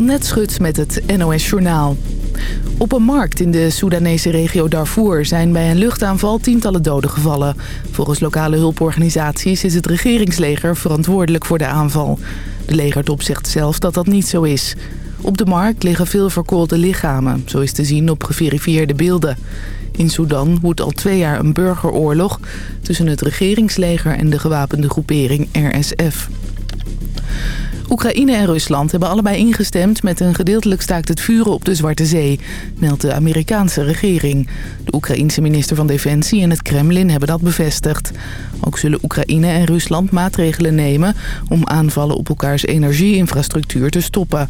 Annette Schut met het NOS Journaal. Op een markt in de Soedanese regio Darfur zijn bij een luchtaanval tientallen doden gevallen. Volgens lokale hulporganisaties is het regeringsleger verantwoordelijk voor de aanval. De legertop zegt zelf dat dat niet zo is. Op de markt liggen veel verkoolde lichamen, zo is te zien op geverifieerde beelden. In Sudan woedt al twee jaar een burgeroorlog tussen het regeringsleger en de gewapende groepering RSF. Oekraïne en Rusland hebben allebei ingestemd met een gedeeltelijk staakt het vuren op de Zwarte Zee, meldt de Amerikaanse regering. De Oekraïense minister van Defensie en het Kremlin hebben dat bevestigd. Ook zullen Oekraïne en Rusland maatregelen nemen om aanvallen op elkaars energieinfrastructuur te stoppen.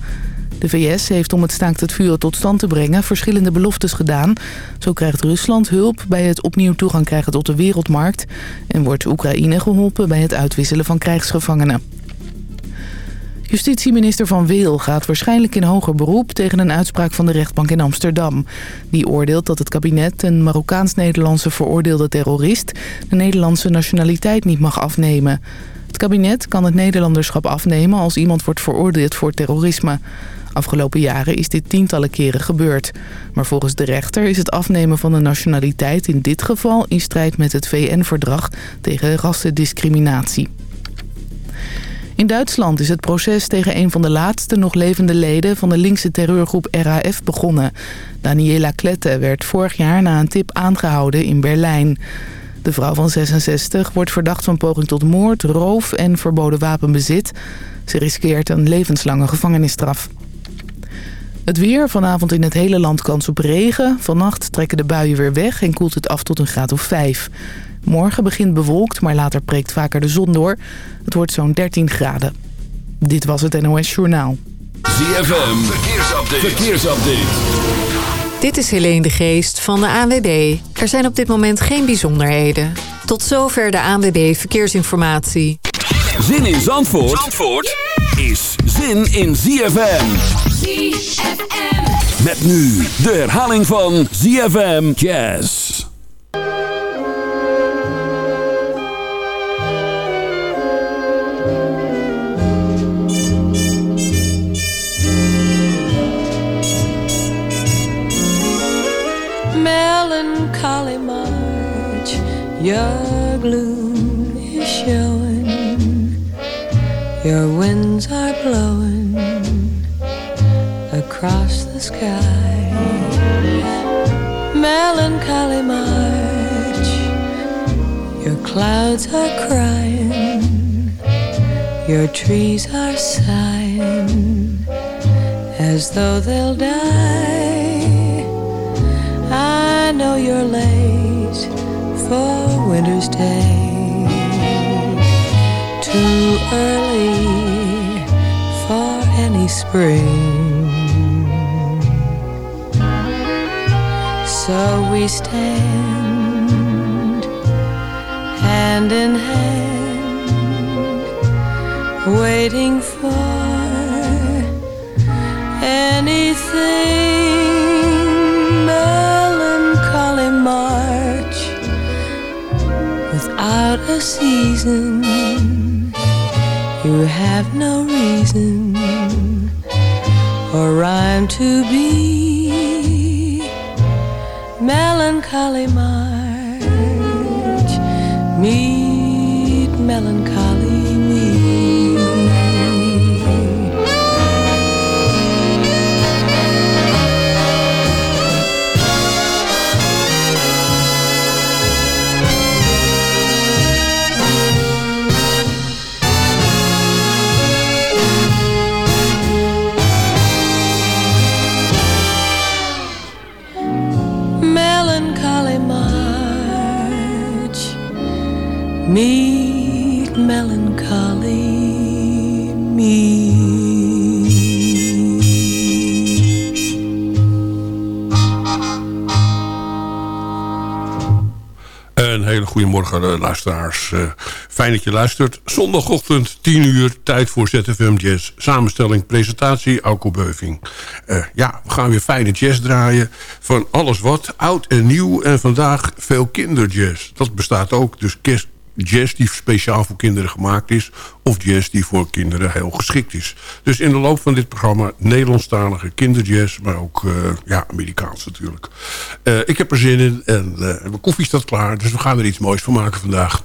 De VS heeft om het staakt het vuren tot stand te brengen verschillende beloftes gedaan. Zo krijgt Rusland hulp bij het opnieuw toegang krijgen tot de wereldmarkt... en wordt Oekraïne geholpen bij het uitwisselen van krijgsgevangenen. Justitieminister Van Weel gaat waarschijnlijk in hoger beroep... tegen een uitspraak van de rechtbank in Amsterdam. Die oordeelt dat het kabinet een Marokkaans-Nederlandse veroordeelde terrorist... de Nederlandse nationaliteit niet mag afnemen. Het kabinet kan het Nederlanderschap afnemen als iemand wordt veroordeeld voor terrorisme. Afgelopen jaren is dit tientallen keren gebeurd. Maar volgens de rechter is het afnemen van de nationaliteit in dit geval... in strijd met het VN-verdrag tegen rassendiscriminatie. In Duitsland is het proces tegen een van de laatste nog levende leden van de linkse terreurgroep RAF begonnen. Daniela Klette werd vorig jaar na een tip aangehouden in Berlijn. De vrouw van 66 wordt verdacht van poging tot moord, roof en verboden wapenbezit. Ze riskeert een levenslange gevangenisstraf. Het weer, vanavond in het hele land kans op regen. Vannacht trekken de buien weer weg en koelt het af tot een graad of 5. Morgen begint bewolkt, maar later breekt vaker de zon door. Het wordt zo'n 13 graden. Dit was het NOS Journaal. ZFM, verkeersupdate. verkeersupdate. Dit is Helene de Geest van de ANWB. Er zijn op dit moment geen bijzonderheden. Tot zover de ANWB Verkeersinformatie. Zin in Zandvoort, Zandvoort is zin in ZFM. ZFM. Met nu de herhaling van ZFM Jazz. Melancholy March, your gloom is showing, your winds are blowing across the sky. Melancholy March, your clouds are crying, your trees are sighing as though they'll die. Know you're late for winter's day. Too early for any spring. So we stand hand in hand, waiting for anything. Season. You have no reason or rhyme to be melancholy March. Meet melancholy meet melancholy me. Een hele goede morgen, eh, luisteraars. Uh, fijn dat je luistert. Zondagochtend, 10 uur, tijd voor ZFM Jazz. Samenstelling, presentatie, Alko. Uh, ja, we gaan weer fijne jazz draaien. Van alles wat, oud en nieuw. En vandaag veel kinderjazz. Dat bestaat ook, dus jazz die speciaal voor kinderen gemaakt is... of jazz die voor kinderen heel geschikt is. Dus in de loop van dit programma Nederlandstalige kinderjazz... maar ook uh, ja, Amerikaans natuurlijk. Uh, ik heb er zin in en uh, mijn koffie staat klaar... dus we gaan er iets moois van maken vandaag.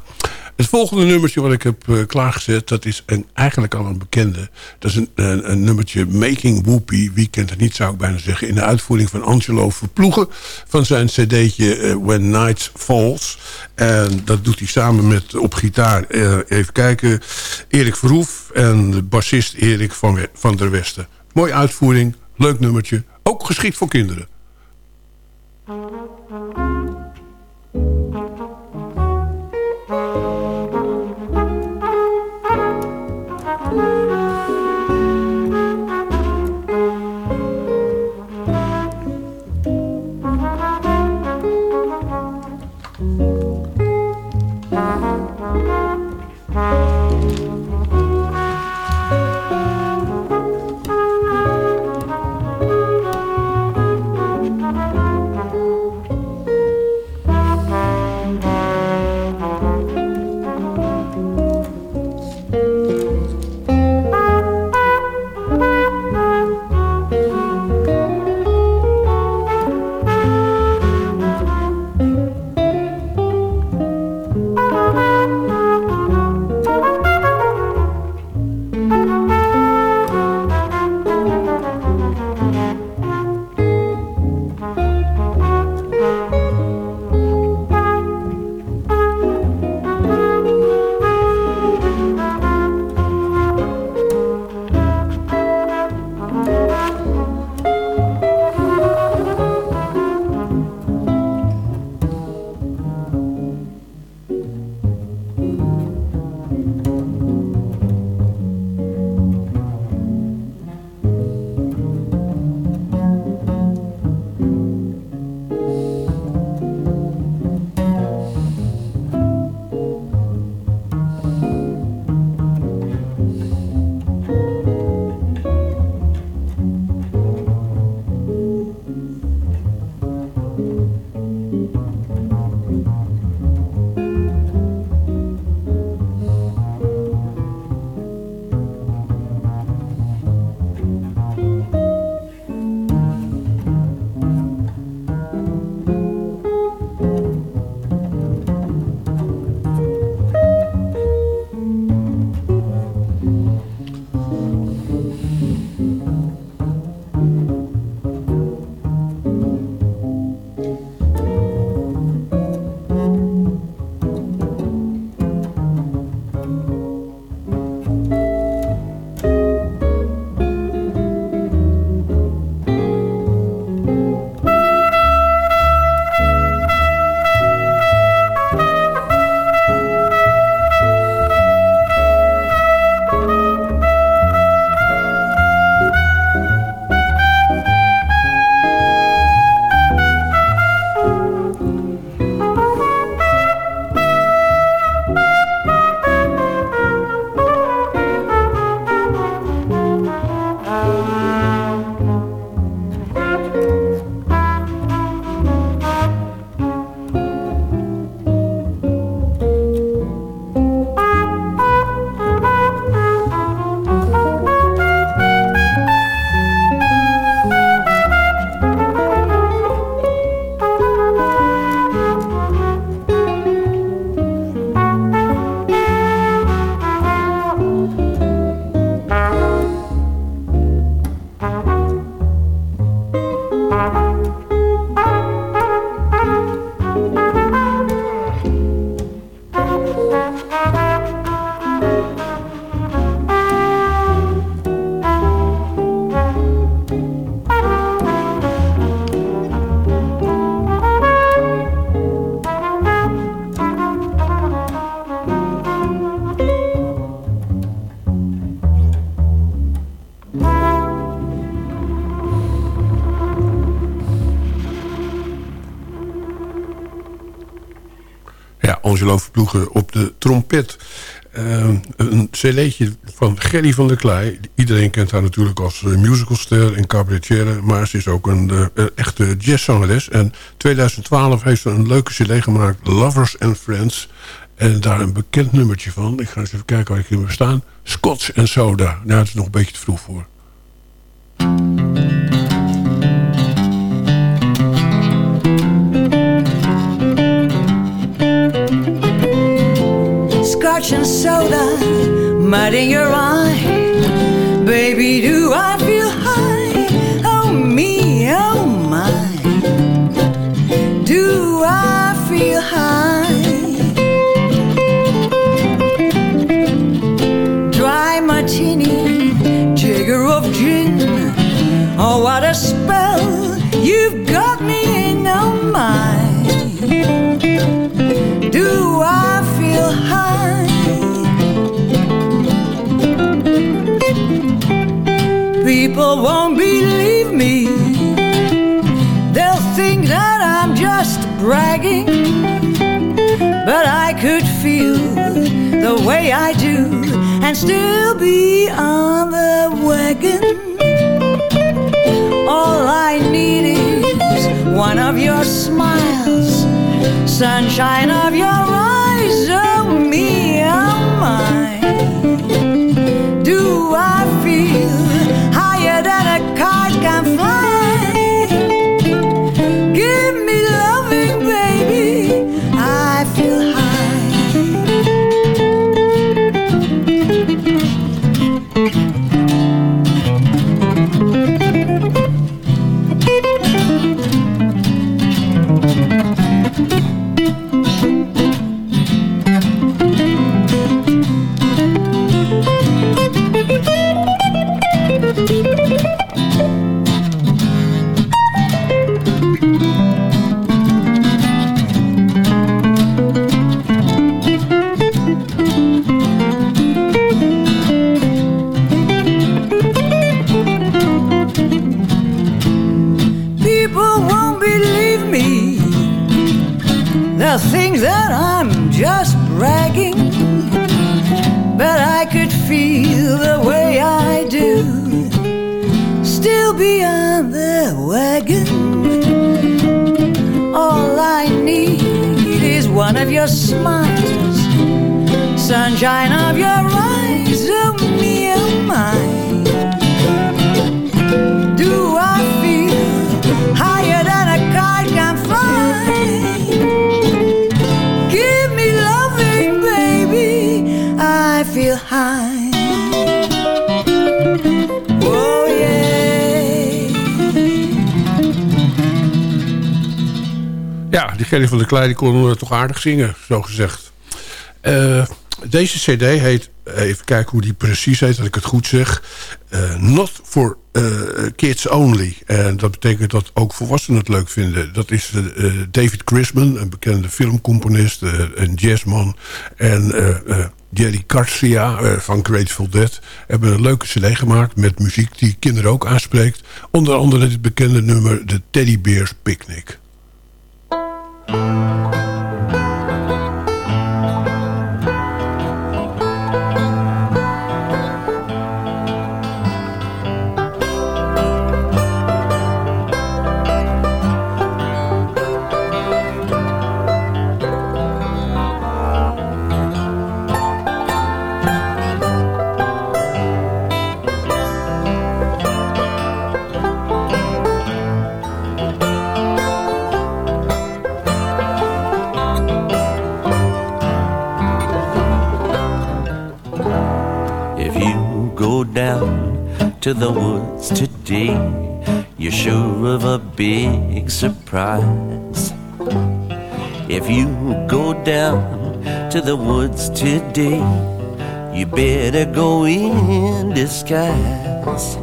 Het volgende nummertje wat ik heb uh, klaargezet... dat is een, eigenlijk al een bekende. Dat is een, een, nummertje Making Whoopi. Wie kent het niet, zou ik bijna zeggen. In de uitvoering van Angelo Verploegen... van zijn cd'tje uh, When Night Falls. En dat doet hij samen met op gitaar... Uh, even kijken, Erik Verhoef... en de bassist Erik van, van der Westen. Mooie uitvoering, leuk nummertje. Ook geschikt voor kinderen. Angelo Verploegen op de trompet. Uh, een cd'tje van Gerry van der Klei. Iedereen kent haar natuurlijk als uh, musicalster en cabaretier. Maar ze is ook een uh, echte jazzzangeres. En 2012 heeft ze een leuke cd gemaakt. Lovers and Friends. En daar een bekend nummertje van. Ik ga eens even kijken waar ik in heb staan. Scotch en soda. Nou, het is nog een beetje te vroeg voor. Scotch and soda, mud in your eye. Baby, do I bragging. But I could feel the way I do and still be on the wagon. All I need is one of your smiles, sunshine of your eyes, oh me, oh my. Do I feel Klei die kon toch aardig zingen, zo gezegd. Eh, deze cd heet, even kijken hoe die precies heet, dat ik het goed zeg. eh, Not for eh, Kids Only. En dat betekent dat ook volwassenen het leuk vinden. Dat is David Grisman, een bekende filmcomponist, een jazzman. En Jerry Garcia van Grateful Dead hebben een leuke cd gemaakt met muziek die kinderen ook aanspreekt. Onder andere dit bekende nummer, de Teddy Bears Picnic. Thank you. To the woods today, you're sure of a big surprise. If you go down to the woods today, you better go in disguise.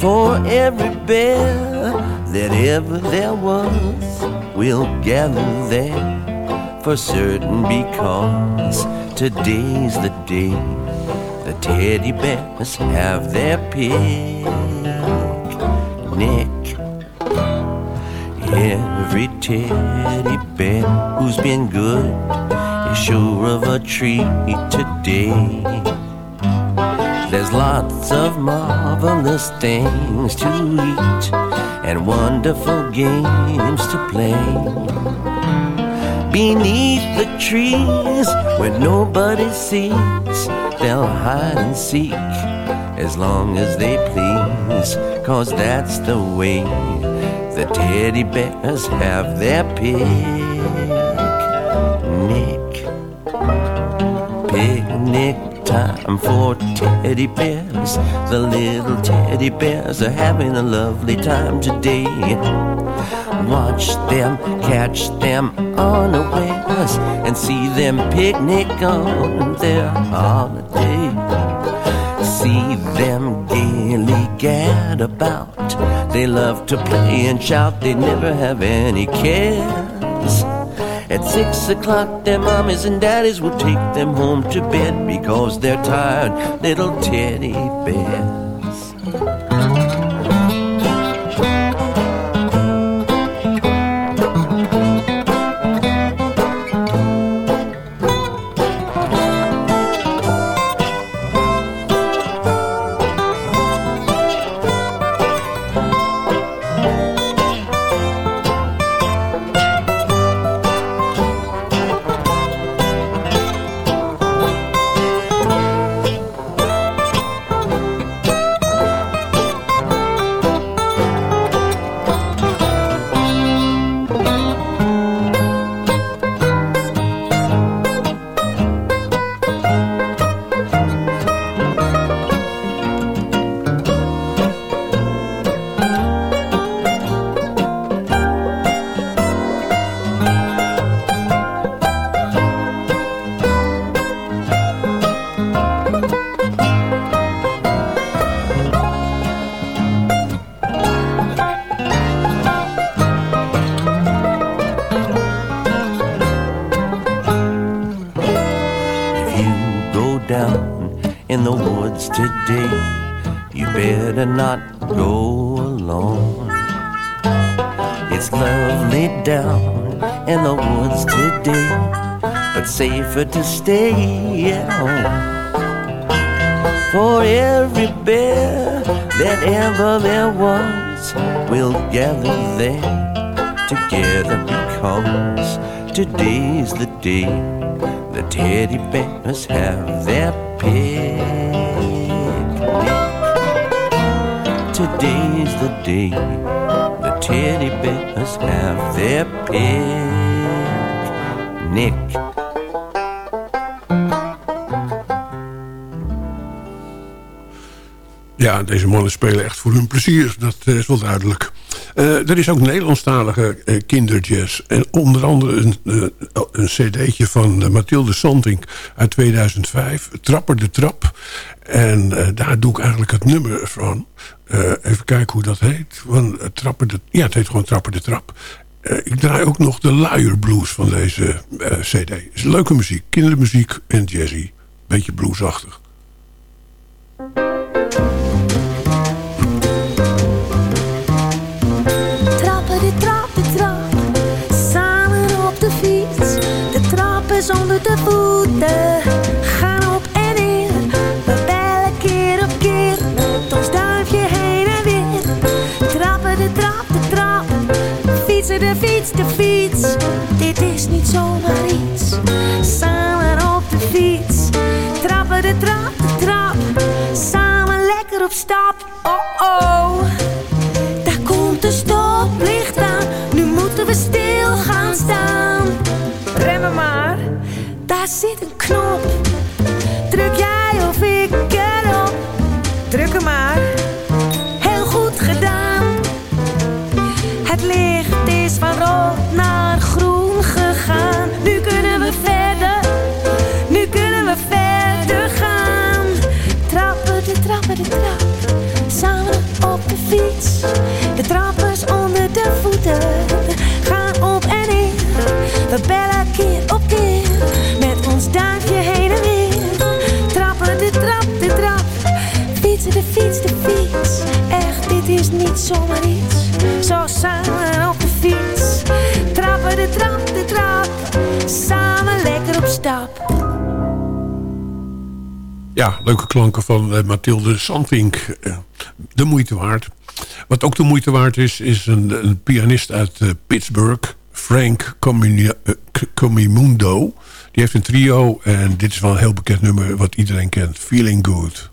For every bear that ever there was will gather there for certain because today's the day the teddy bears have their picnic. Every teddy bear who's been good is sure of a treat today. There's lots of marvelous things to eat and wonderful games to play. beneath the trees where nobody sees. They'll hide and seek as long as they please, cause that's the way the teddy bears have their picnic. Picnic time for teddy bears. The little teddy bears are having a lovely time today. Watch them, catch them unawares, and see them picnic on their holiday. See them gaily gad about. They love to play and shout, they never have any cares. At six o'clock, their mommies and daddies will take them home to bed because they're tired little teddy bears. In the woods today, you better not go alone. It's lovely down in the woods today, but safer to stay at home. For every bear that ever there was will gather there together because today's the day teddy bears have their picnic. Today's the day the teddy bears have their picnic. Ja, deze mannen spelen echt voor hun plezier. Dat eh, is wel duidelijk. Eh, er is ook Nederlandstalige uh, kinderjazz. En onder andere een, uh, een cd'tje van Mathilde Santink uit 2005. Trapper de Trap. En daar doe ik eigenlijk het nummer van. even kijken hoe dat heet. Van, Trapper de, ja, het heet gewoon Trapper de Trap. ik draai ook nog de Luier Blues van deze cd. Is leuke muziek. Kindermuziek en jazzy. Beetje bluesachtig. Zonder de voeten gaan op en neer. We bellen keer op keer met ons duimpje heen en weer. Trappen de trap, de trap, fietsen de fiets, de fiets. Dit is niet zomaar iets. Samen op de fiets, trappen de trap, de trap. Samen lekker op stap, oh oh. Zomaar iets. Zo samen op de fiets. Trappen de trap, de trap. Samen lekker op stap. Ja, leuke klanken van uh, Mathilde Sandvink. Uh, de moeite waard. Wat ook de moeite waard is, is een, een pianist uit uh, Pittsburgh. Frank eh, Comimundo. Die heeft een trio en dit is wel een heel bekend nummer wat iedereen kent. Feeling Good.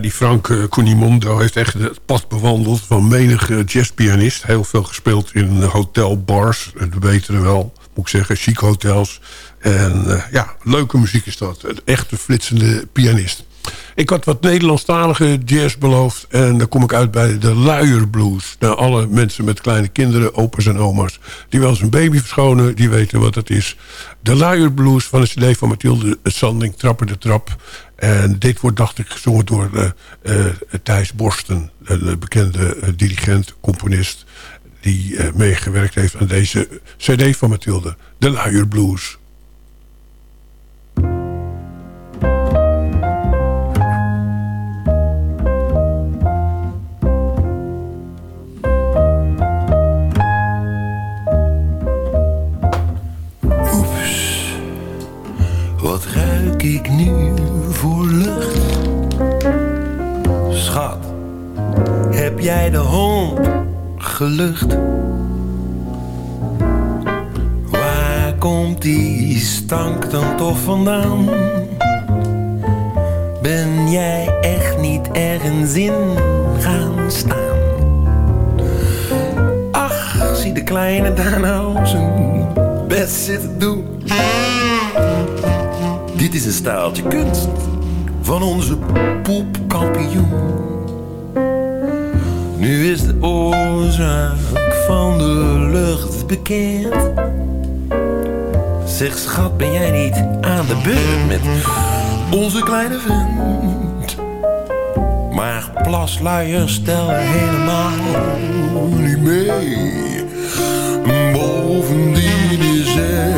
Die Frank uh, Cunimondo heeft echt het pad bewandeld van menige jazzpianist. Heel veel gespeeld in hotelbars, dat weten we wel, moet ik zeggen, chic hotels. En uh, ja, leuke muziek is dat. Een echte flitsende pianist. Ik had wat Nederlandstalige jazz beloofd. En dan kom ik uit bij de luierblues. Nou, alle mensen met kleine kinderen, opa's en oma's... die wel eens een baby verschonen, die weten wat het is. De luierblues van de cd van Mathilde Sanding, Trapper de Trap. En dit wordt, dacht ik, gezongen door uh, uh, Thijs Borsten. Een bekende uh, dirigent, componist... die meegewerkt heeft aan deze cd van Mathilde. De luierblues. Wat heb jij de hond gelucht? Waar komt die stank dan toch vandaan? Ben jij echt niet ergens in gaan staan? Ach, zie de kleine daar nou zijn best zitten doen. Dit is een staaltje kunst van onze poepkampioen. Nu is de oorzaak van de lucht bekend. Zeg schat, ben jij niet aan de beurt met onze kleine vent? Maar plasluiers stellen helemaal niet mee. Bovendien is er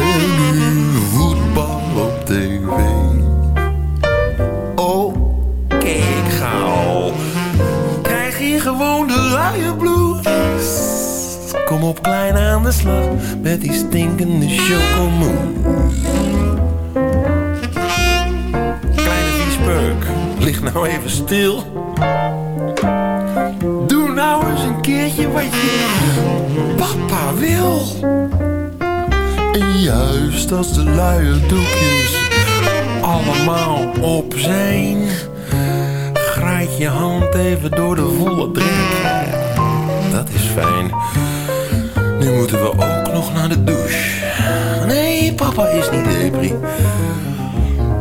Kom op klein aan de slag met die stinkende chocomousse. Kleine viespeuk, lig nou even stil. Doe nou eens een keertje wat je papa wil. En juist als de luie doekjes allemaal op zijn, graait je hand even door de volle drek. Dat is fijn. Nu moeten we ook nog naar de douche. Nee, papa is niet depri.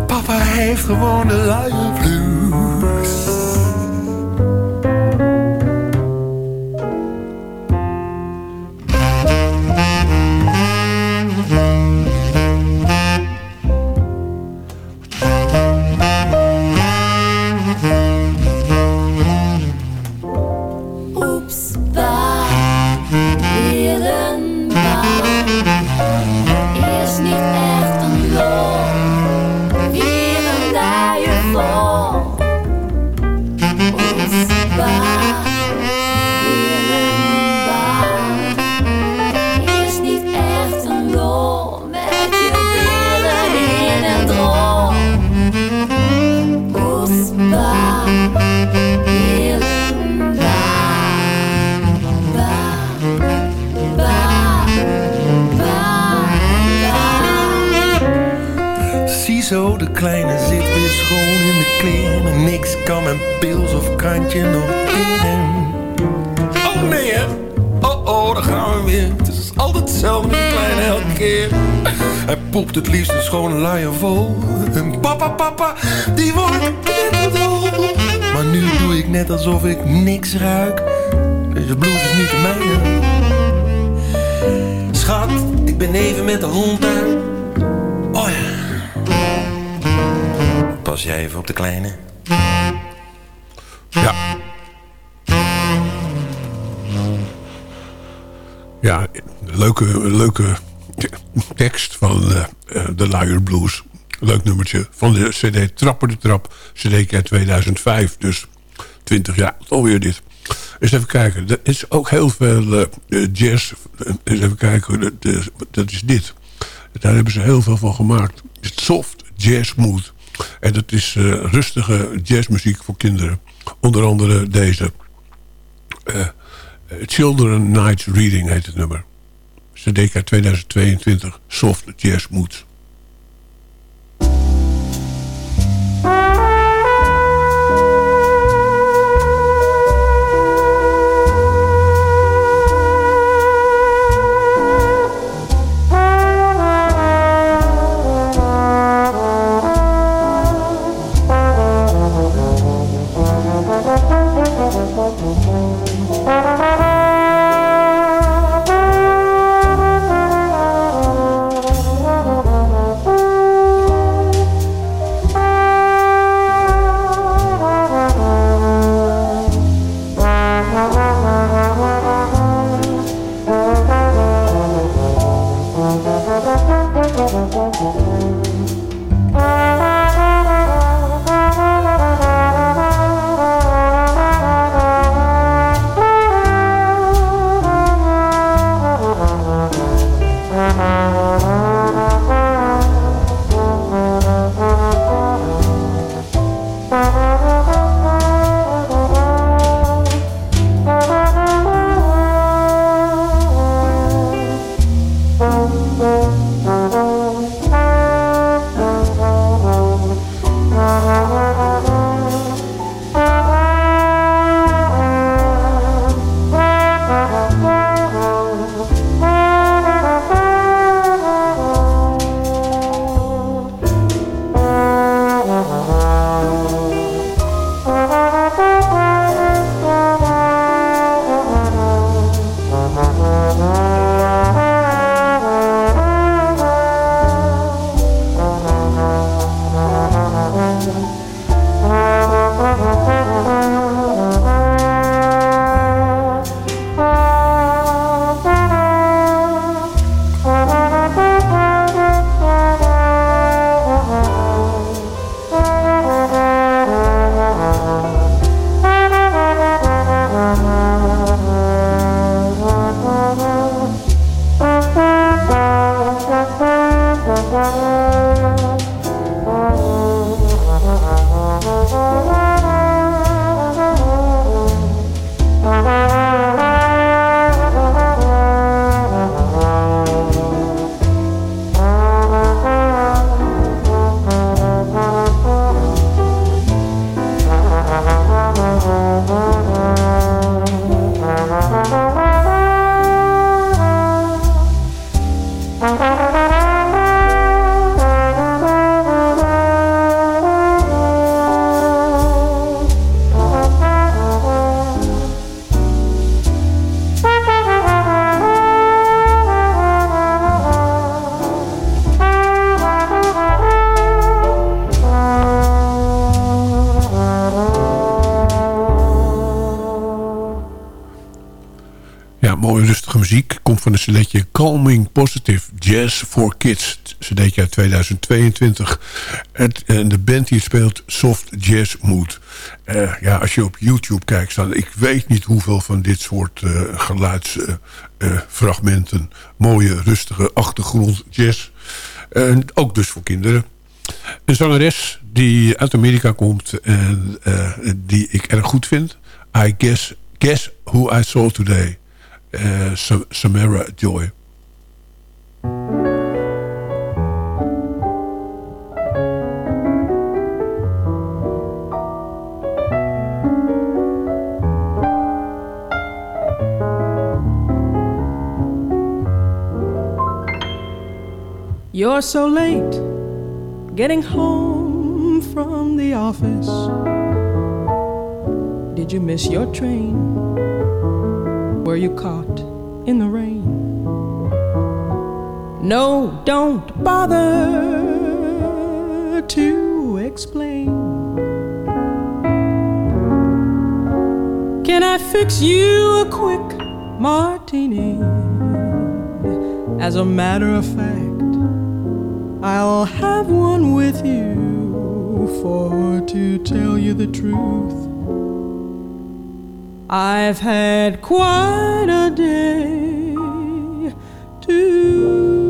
Papa heeft gewoon de luie blues. Die wordt knetterdol. Maar nu doe ik net alsof ik niks ruik. Deze blouse is niet de mijne. Schat, ik ben even met de hond uit. Oh. Pas jij even op de kleine? Ja. Ja, leuke, leuke tekst van eh, eh, de Liar Blues. Leuk nummertje van de cd Trapper de Trap. cd uit 2005, dus 20 jaar alweer dit. Eens even kijken. Er is ook heel veel eh, eh, jazz. Eens even kijken. Dat, eh, dat is dit. Daar hebben ze heel veel van gemaakt. Soft jazz mood. En dat is rustige jazzmuziek voor kinderen. Onder andere deze. eh, Children Nights Reading heet het nummer. CDK 2022. Soft jazz mood. Cd'tje Calming Positive Jazz for Kids. Cd'tje uit 2022. Het, en de band die speelt, Soft Jazz Mood. Eh, ja, als je op YouTube kijkt, staan, ik weet niet hoeveel van dit soort uh, geluidsfragmenten. mooie, rustige achtergrond jazz. ook dus voor kinderen. Een zangeres die uit Amerika komt en die ik erg goed vind. I guess, guess who I saw today. Uh, Samara Joy. You're so late getting home from the office. Did you miss your train? Were you caught in the rain? No, don't bother to explain. Can I fix you a quick martini? As a matter of fact, I'll have one with you, for to tell you the truth. I've had quite a day too.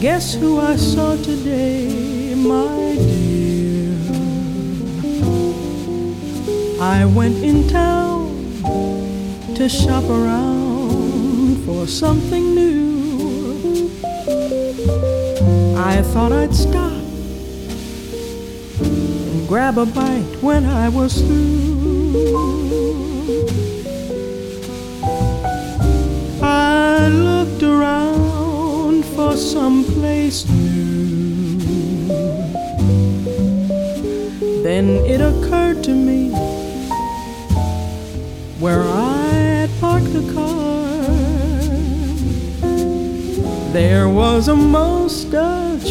Guess who I saw today, my dear? I went in town to shop around for something new. I thought I'd stop and grab a bite when I was through. I looked around for some place new. Then it occurred to me where I had parked the car. There was a most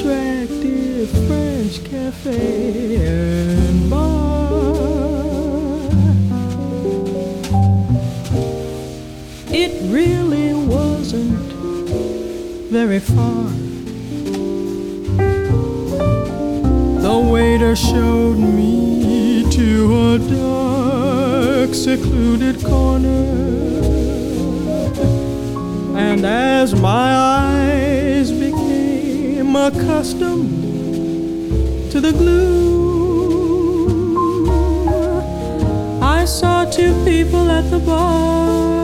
attractive French cafe and bar. It really wasn't very far. The waiter showed me to a dark, secluded corner. And as my eyes accustomed to the gloom, I saw two people at the bar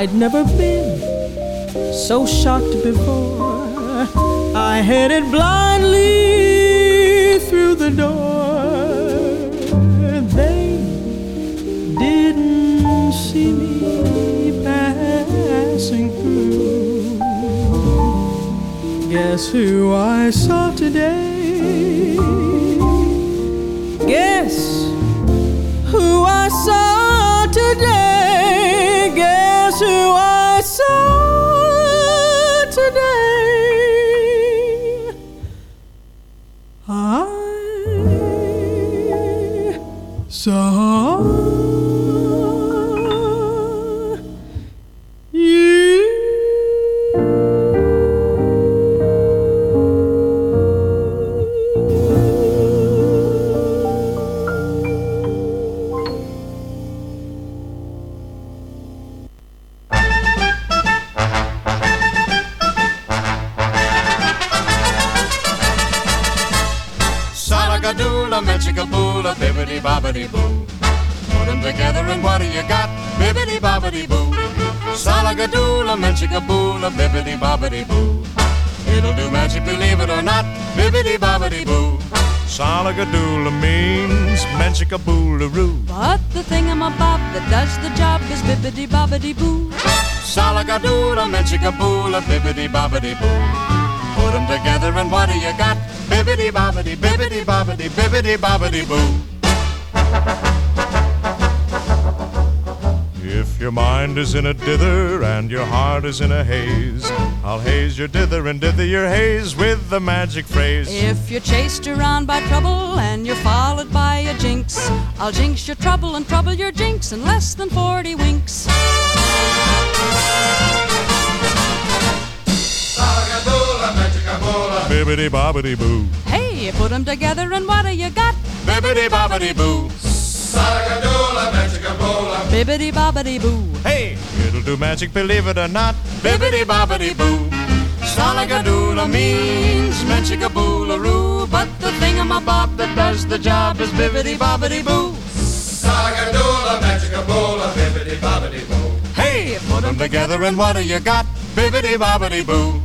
I'd never been so shocked before. I headed blindly through the door. They didn't see me passing through. Guess who I saw today? Guess who I saw today? 是我 Salagadoola, Menchikaboola, bibbidi bobbidi boo. Put 'em together and what do you got? Bibbidi bobbidi, bibbidi bobbidi, bibbidi bobbidi boo. If your mind is in a dither and your heart is in a haze, I'll haze your dither and dither your haze with the magic phrase. If you're chased around by trouble and you're followed by a jinx, I'll jinx your trouble and trouble your jinx in less than 40 winks. Bibbidi bobbidi boo. Hey, you put 'em together and what do you got? Bibbidi bobbidi boo. Bibbidi bobbidi boo. Hey, it'll do magic, believe it or not. Bibbidi bobbidi boo. Salagadoola means Menchikaboolaroo, but the thingamabob that does the job is bibbidi bobbidi boo. Sagadola, magicabola, bibbidi bobbidi boo. Hey, put 'em together and what do you got? Bibbidi bobbidi boo.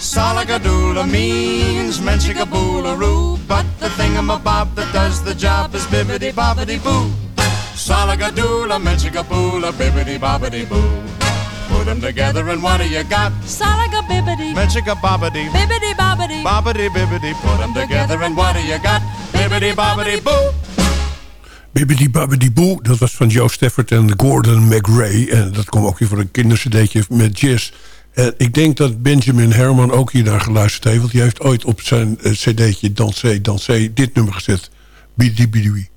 Salagadoola means Menchikaboolaroo, but the thingamabob that does the job is bibbidi bobbidi boo. Salagadoola, Menchikaboola, bibbidi bobbidi boo. Put 'em together and what do you got? Salaga bibbidi. Menchikabobbidi, Bibbidi bobbidi. bobbidi bibbidi. Put 'em together and what do you got? Bibbidi bobbidi boo. Bibbidi Babbidi Boo, dat was van Joe Stafford en Gordon McRae. En dat kwam ook weer voor een kindercd'tje met jazz. En ik denk dat Benjamin Herman ook hier naar geluisterd heeft. Want die heeft ooit op zijn eh, cd'tje Dansé, Dansé dit nummer gezet. Bidi Bidi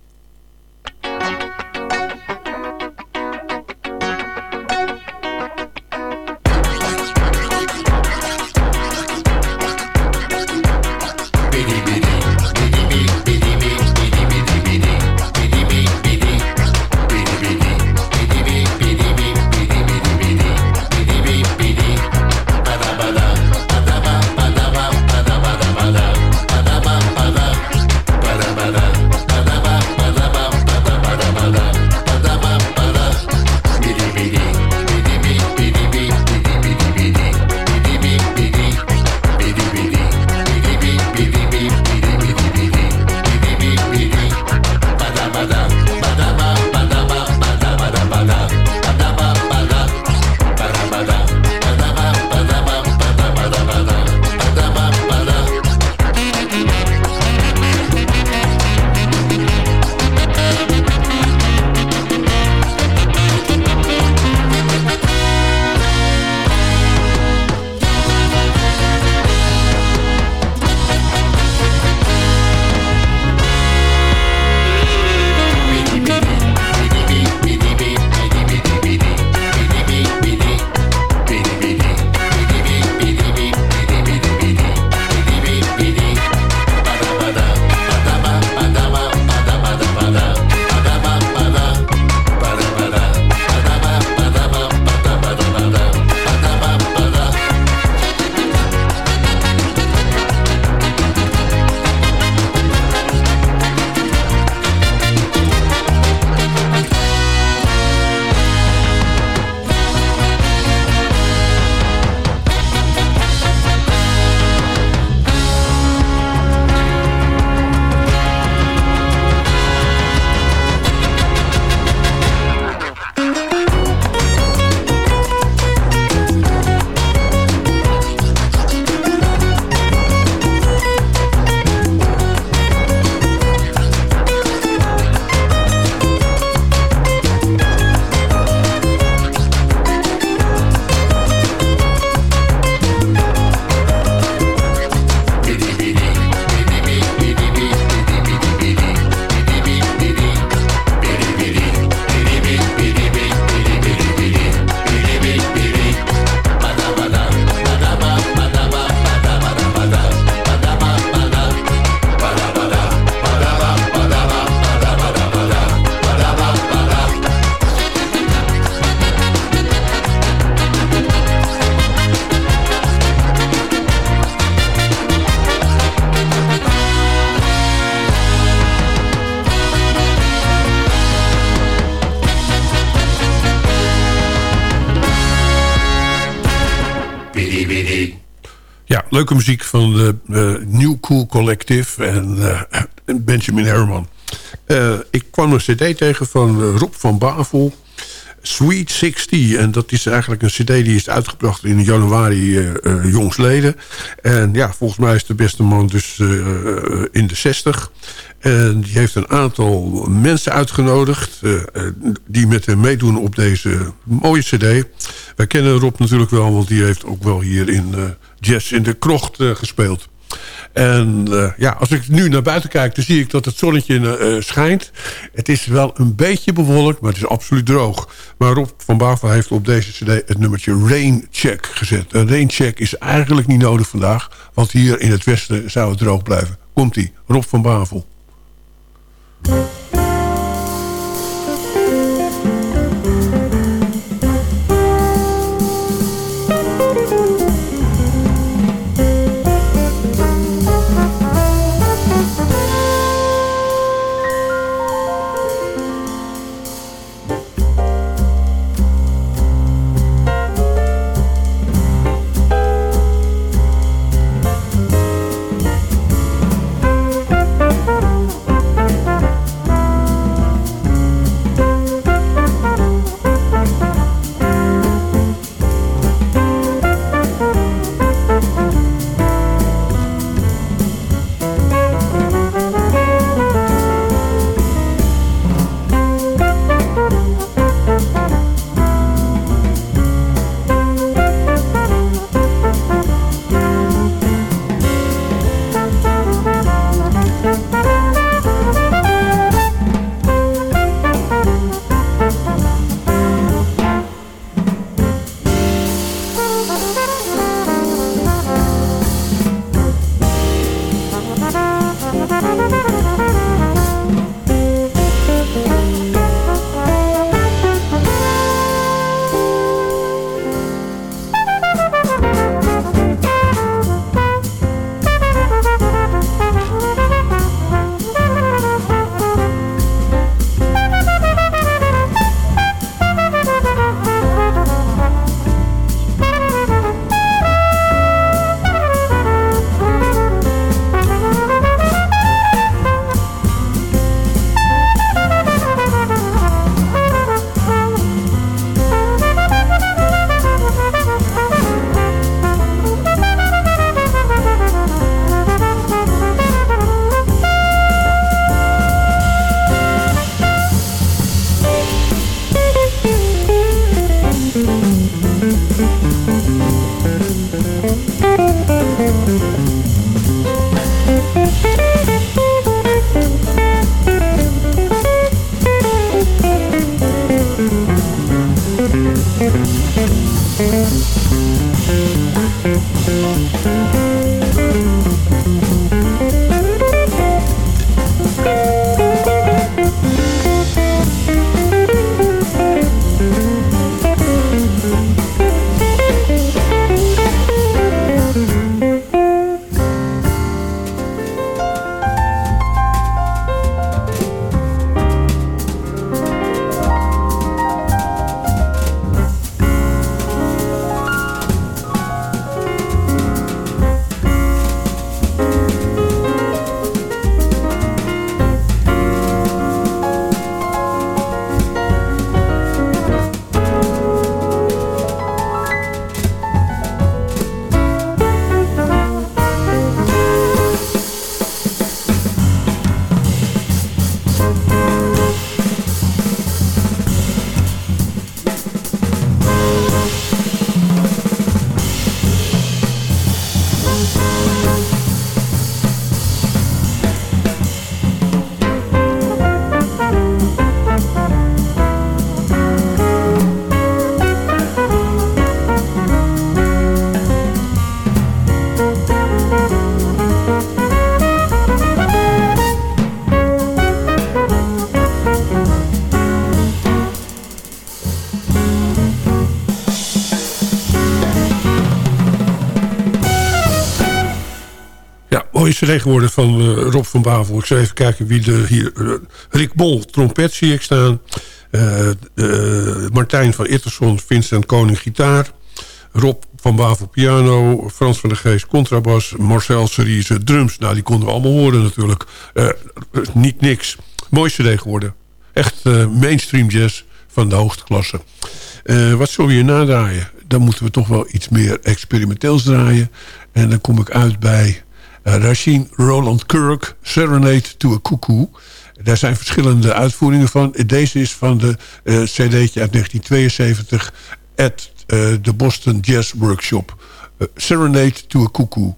muziek van de eh, New Cool Collective en eh, Benjamin Herman. Eh, ik kwam een cd tegen van Rob van Bavel. Sweet 60. En dat is eigenlijk een cd die is uitgebracht in januari jongsleden. En ja, volgens mij is de beste man dus in de 60. En die heeft een aantal mensen uitgenodigd... die met hem meedoen op deze mooie cd. Wij kennen Rob natuurlijk wel, want die heeft ook wel hier in Jazz in de Krocht eh, gespeeld. En eh, ja, als ik nu naar buiten kijk, dan zie ik dat het zonnetje eh, schijnt. Het is wel een beetje bewolkt, maar het is absoluut droog. Maar Rob van Bavel heeft op deze cd het nummertje Rain Check gezet. Een Rain Check is eigenlijk niet nodig vandaag, want hier in het westen zou het droog blijven. Komt-ie, Rob van Bavel. Geworden van eh, Rob van Bavel. Ik zal even kijken wie er hier... eh, Rick Bol, trompet zie ik staan. Eh, Martijn van Itterson, Vincent Koning, gitaar. Rob van Bavel piano, Frans van der Geest contrabas... Marcel Cerise drums. Nou, die konden we allemaal horen natuurlijk. Niet niks. Mooi cd geworden. Echt mainstream jazz van de hoogste klasse. Wat zullen we hier nadraaien? Dan moeten we toch wel iets meer experimenteels draaien. En dan kom ik uit bij uh, Rachine Roland Kirk, Serenade to a Cuckoo. Daar zijn verschillende uitvoeringen van. Deze is van de uh, cd'tje uit 1972 at de Boston Jazz Workshop. Serenade to a Cuckoo.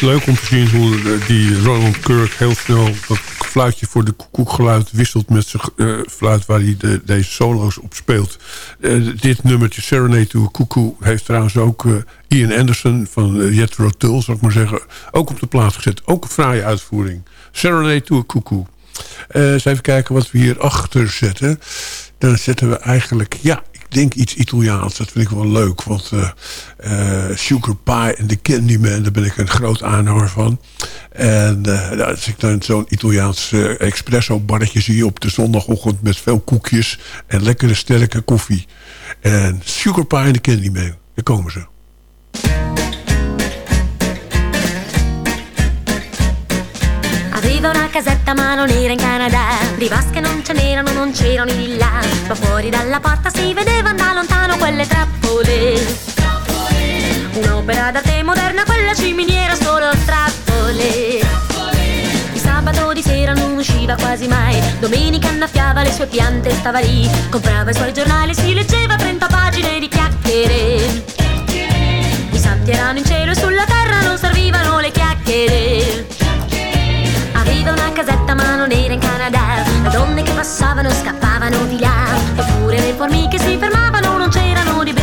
Leuk om te zien hoe eh, die Ronald Kirk heel snel dat fluitje voor de koekoekgeluid wisselt met zijn eh, fluit waar hij de, deze solo's op speelt. Eh, dit nummertje Serenade to a Cuckoo heeft trouwens ook Ian Anderson van Jethro Tull, zal ik maar zeggen, ook op de plaats gezet. Ook een fraaie uitvoering. Serenade to a Cuckoo. eens even kijken wat we hier achter zetten. Dan zetten we eigenlijk, ja, denk iets Italiaans. Dat vind ik wel leuk. Want uh, Sugar Pie en de Candyman, daar ben ik een groot aanhanger van. En uh, als ik dan zo'n Italiaans espresso barretje zie op de zondagochtend... met veel koekjes en lekkere sterke koffie. En Sugar Pie en de Candyman, daar komen ze. Aveva una casetta ma non era in Canada. Di vasche non ce n'erano, non c'erano di là. Ma fuori dalla porta si vedevano da lontano quelle trappole. Un'opera d'arte moderna, quella ciminiera solo trappole. Di sabato di sera non usciva quasi mai. Domenica annaffiava le sue piante e stava lì. Comprava i suoi giornali, si leggeva 30 pagine di chiacchiere. I santi erano in cielo e sulla terra non servivano le chiacchiere Aveva una casetta ma non era in Canada. Le donne che passavano scappavano di là. Eppure le formiche si fermavano Non c'erano di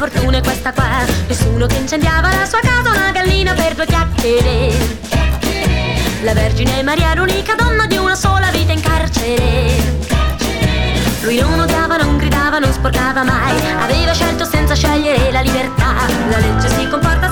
fortuna è questa qua. Nessuno che incendiava la sua casa, una gallina per due chiacchiere. La Vergine Maria era l'unica donna di una sola vita in carcere. Lui non odiava, non gridava, non sporcava mai. Aveva scelto senza scegliere la libertà. La legge si comporta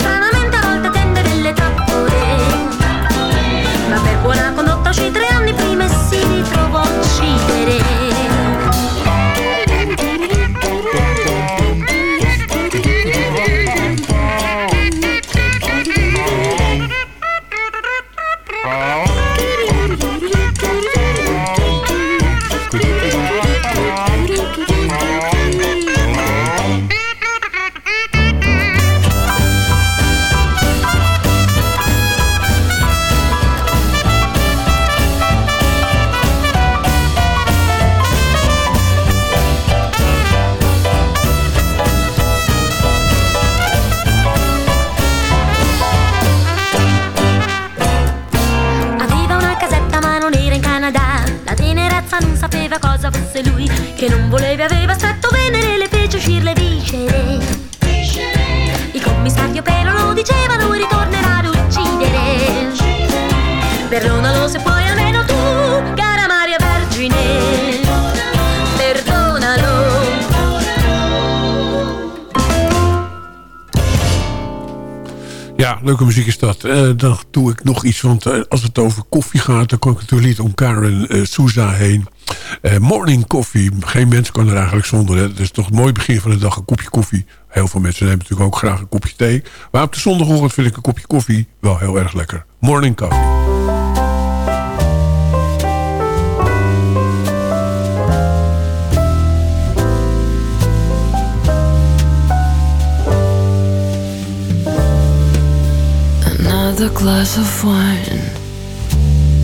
leuke muziek is dat. Uh, dan doe ik nog iets, want uh, als het over koffie gaat... dan kan ik natuurlijk niet om Karen uh, Souza heen. Morning coffee. Geen mens kan er eigenlijk zonder. Het is toch een mooi begin van de dag. Een kopje koffie. Heel veel mensen nemen natuurlijk ook graag een kopje thee. Maar op de zondagochtend vind ik een kopje koffie wel heel erg lekker. Morning coffee. Another glass of wine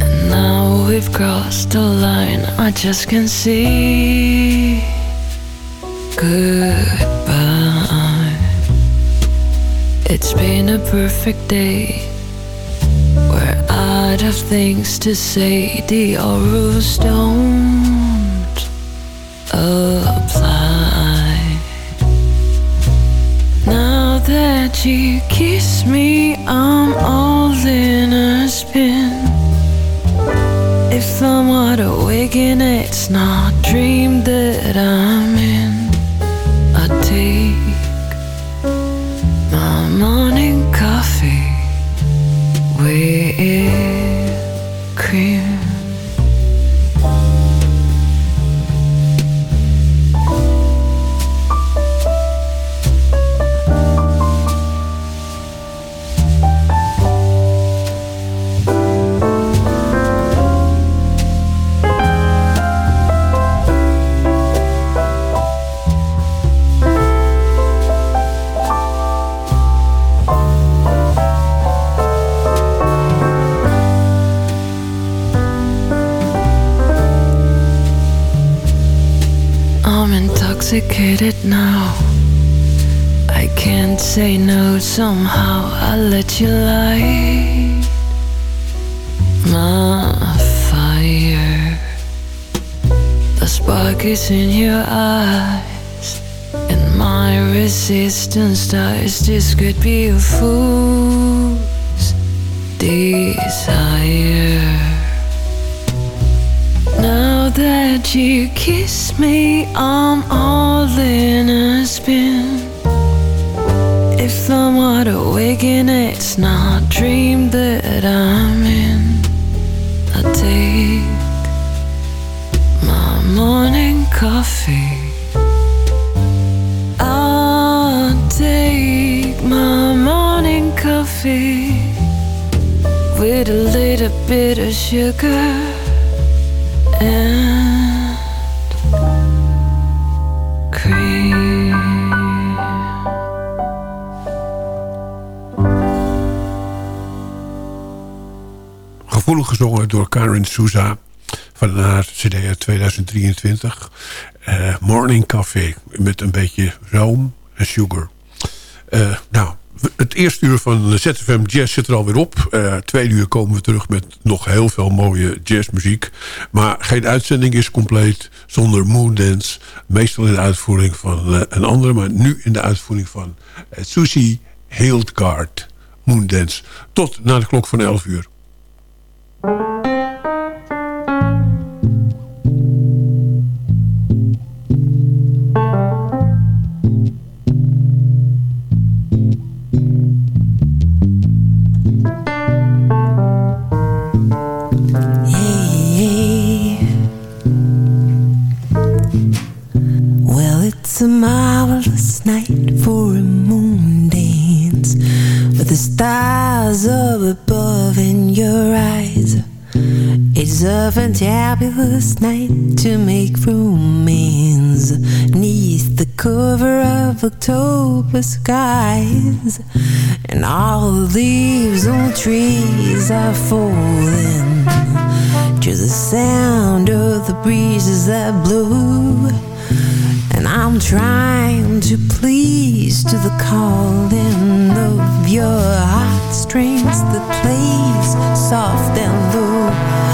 And Now we've crossed a line I just can't see goodbye. It's been a perfect day. We're out of things to say. The old rules don't. That you kiss me, I'm all in a spin. If I'm wide awake and it's not a dream that I'm in, I take my morning coffee with somehow I let you light my fire. The spark is in your eyes, and my resistance dies. This could be a fool's desire. Now that you kiss me, I'm all in a spin. And it's not a dream that I'm in, I take my morning coffee. I'll take my morning coffee with a little bit of sugar and Gevoelig gezongen door Karen Souza van haar cd uit 2023. Eh, Morning Café met een beetje room en sugar. Eh, nou, het eerste uur van ZFM Jazz zit er alweer op. Uh, tweede uur komen we terug met nog heel veel mooie jazzmuziek. Maar geen uitzending is compleet zonder Moondance. Meestal in de uitvoering van een andere. Maar nu in de uitvoering van Susie Hildgaard. Moondance. Tot na de klok van 11 uur. It's a marvelous night for a the stars up above in your eyes. It's a fantabulous night to make romance neath the cover of October skies, and all the leaves on the trees are falling to the sound of the breezes that blow. And I'm trying to please to the calling of your heartstrings that plays soft and low.